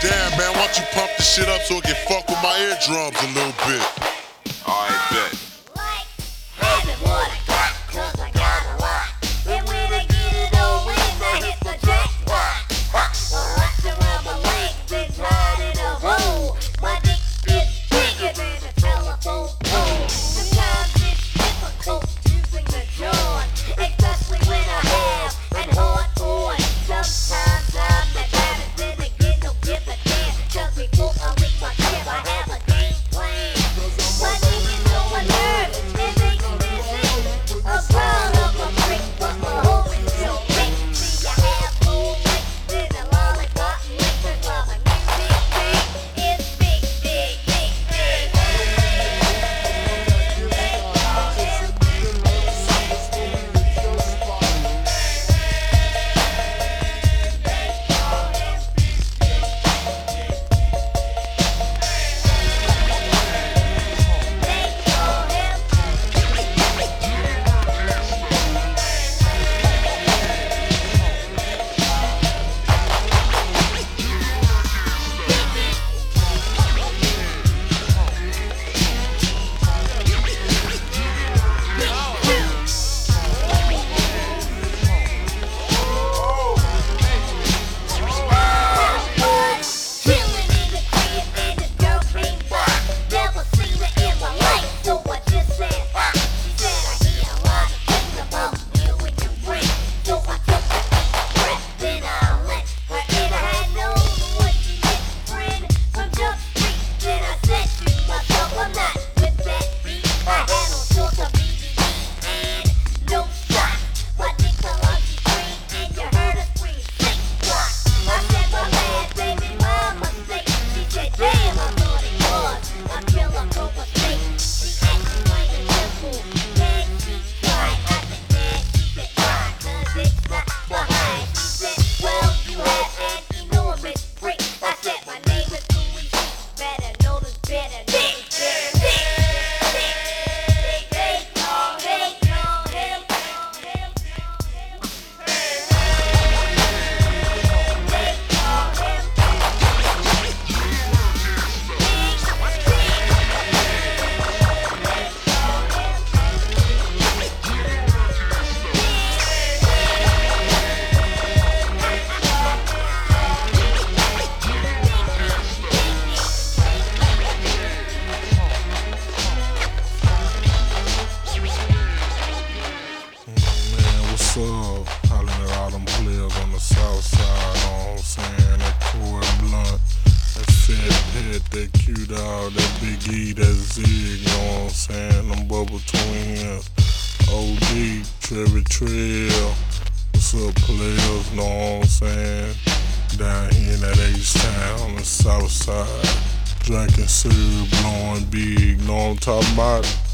Damn, man, why don't you pump this shit up so it can fuck with my eardrums a little bit? get that Q down, that Big E, that Zig, you know what I'm saying? Them bubble twins, OD, Trevor Trail, what's up, players, know what I'm saying? Down here in that H Town, the South Side, drinking syrup, blowing big, know what I'm talking about?